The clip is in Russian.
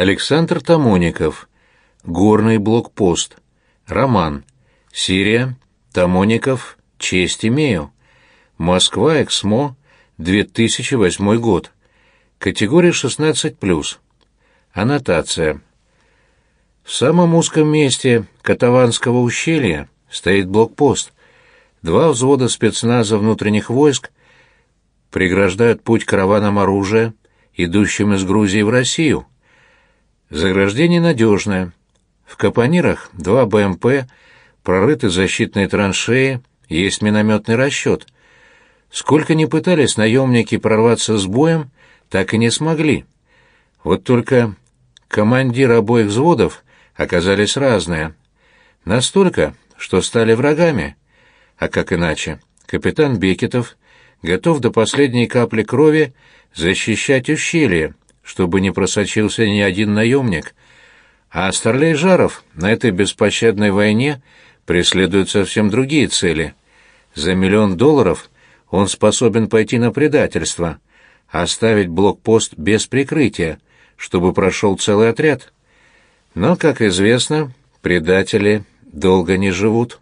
Александр Тамоников. Горный блокпост. Роман. Сирия. Тамоников. Честь имею. Москва, Эксмо. 2008 год. Категория 16+. Аннотация. В самом узком месте Катаванского ущелья стоит блокпост. Два взвода спецназа внутренних войск преграждают путь караванам оружия, идущим из Грузии в Россию. Заграждение надежное. В капонирах два БМП, прорыты защитные траншеи, есть минометный расчет. Сколько ни пытались наемники прорваться с боем, так и не смогли. Вот только командиры обоих взводов оказались разные. Настолько, что стали врагами. А как иначе? Капитан Бекетов готов до последней капли крови защищать ущелье, чтобы не просочился ни один наемник. А Старлей Жаров на этой беспощадной войне преследует совсем другие цели. За миллион долларов он способен пойти на предательство, оставить блокпост без прикрытия, чтобы прошел целый отряд. Но, как известно, предатели долго не живут.